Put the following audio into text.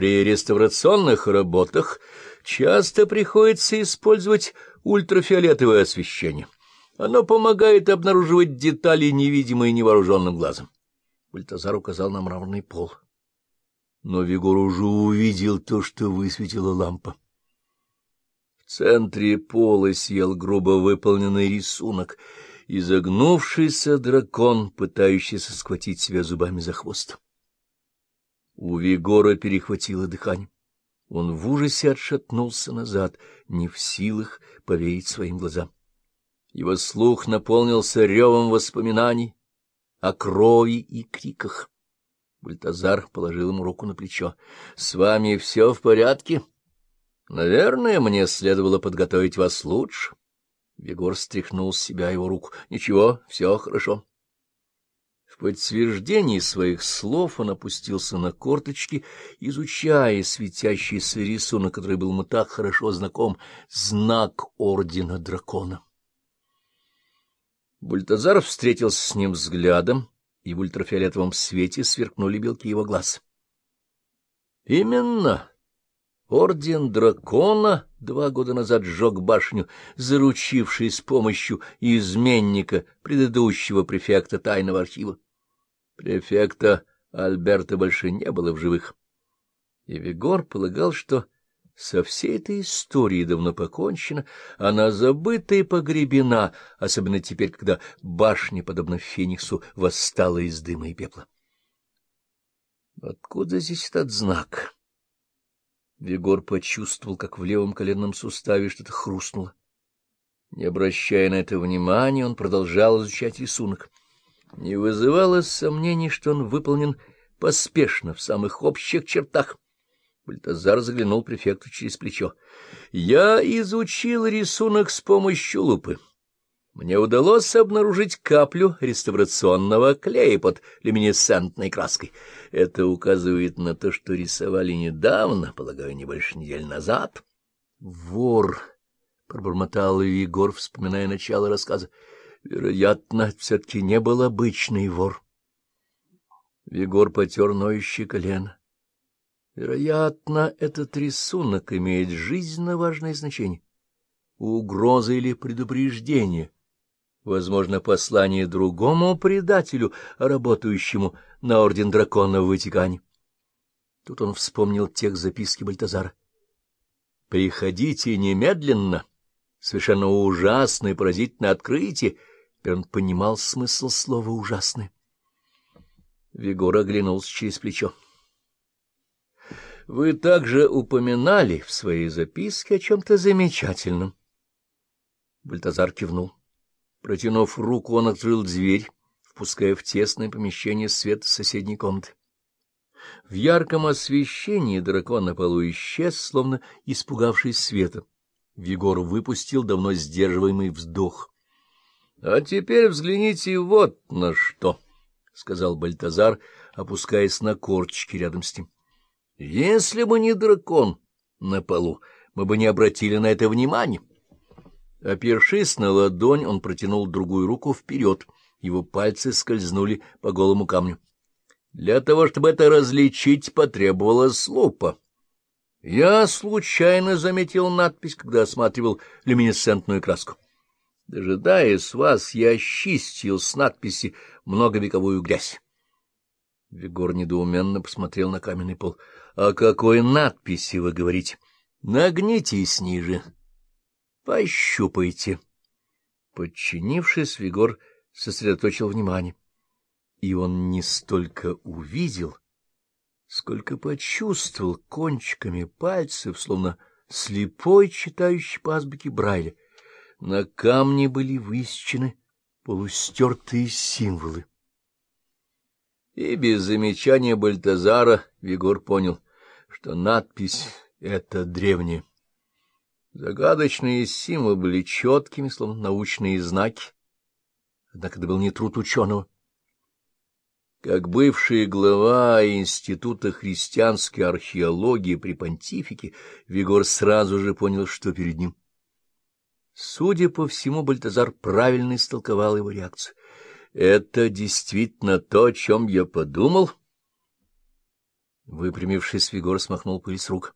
При реставрационных работах часто приходится использовать ультрафиолетовое освещение. Оно помогает обнаруживать детали, невидимые невооруженным глазом. Бальтазар указал на мраморный пол. Но Вигор уже увидел то, что высветила лампа. В центре пола съел грубо выполненный рисунок — изогнувшийся дракон, пытающийся схватить себя зубами за хвост. У Вигора перехватило дыхание. Он в ужасе отшатнулся назад, не в силах поверить своим глазам. Его слух наполнился ревом воспоминаний о крови и криках. Бальтазар положил ему руку на плечо. — С вами все в порядке? — Наверное, мне следовало подготовить вас лучше. Егор стряхнул с себя его руку. — Ничего, все хорошо. Подтверждении своих слов он опустился на корточки, изучая светящийся рисунок, который был ему так хорошо знаком, знак Ордена Дракона. Бультазар встретился с ним взглядом, и в ультрафиолетовом свете сверкнули белки его глаз. — Именно Орден Дракона два года назад сжег башню, заручивший с помощью изменника предыдущего префекта тайного архива. Префекта Альберта больше не было в живых. И Вигор полагал, что со всей этой историей давно покончено, она забыта и погребена, особенно теперь, когда башня, подобно Фениксу, восстала из дыма и пепла. Откуда здесь этот знак? Вигор почувствовал, как в левом коленном суставе что-то хрустнуло. Не обращая на это внимания, он продолжал изучать рисунок. Не вызывало сомнений, что он выполнен поспешно, в самых общих чертах. Бальтазар заглянул префекту через плечо. — Я изучил рисунок с помощью лупы. Мне удалось обнаружить каплю реставрационного клея под люминесцентной краской. Это указывает на то, что рисовали недавно, полагаю, не больше недели назад. — Вор! — пробормотал Егор, вспоминая начало рассказа. — Вероятно, все-таки не был обычный вор. Егор потер ноющее колено. Вероятно, этот рисунок имеет жизненно важное значение. Угроза или предупреждение — возможно, послание другому предателю, работающему на Орден Дракона в Ватикане. Тут он вспомнил тех записки Бальтазара. «Приходите немедленно!» Совершенно ужасное, поразительное открытие. И он понимал смысл слова «ужасное». Вигор оглянулся через плечо. — Вы также упоминали в своей записке о чем-то замечательном. Бальтазар кивнул. Протянув руку, он открыл дверь, впуская в тесное помещение свет соседней комнаты. В ярком освещении дракон на полу исчез, словно испугавшись света. Егор выпустил давно сдерживаемый вздох. — А теперь взгляните вот на что, — сказал Бальтазар, опускаясь на корточки рядом с ним. — Если бы не дракон на полу, мы бы не обратили на это внимания. Опершись на ладонь, он протянул другую руку вперед. Его пальцы скользнули по голому камню. Для того, чтобы это различить, потребовалась лупа. Я случайно заметил надпись, когда осматривал люминесцентную краску. Дожидаясь вас, я очистил с надписи многовековую грязь. Вигор недоуменно посмотрел на каменный пол. — О какой надписи вы говорите? — Нагнитесь ниже. — Пощупайте. Подчинившись, Вигор сосредоточил внимание. И он не столько увидел, сколько почувствовал кончиками пальцев, словно слепой, читающий по азбуке Брайля. На камне были высечены полустертые символы. И без замечания Бальтазара Вигор понял, что надпись эта древняя. Загадочные символы были четкими, словно научные знаки. Однако это был не труд ученого. Как бывший глава Института христианской археологии при понтифике, Вигор сразу же понял, что перед ним. Судя по всему, Бальтазар правильно истолковал его реакцию. — Это действительно то, о чем я подумал? — Выпрямившись, Вигор смахнул пыль с рук.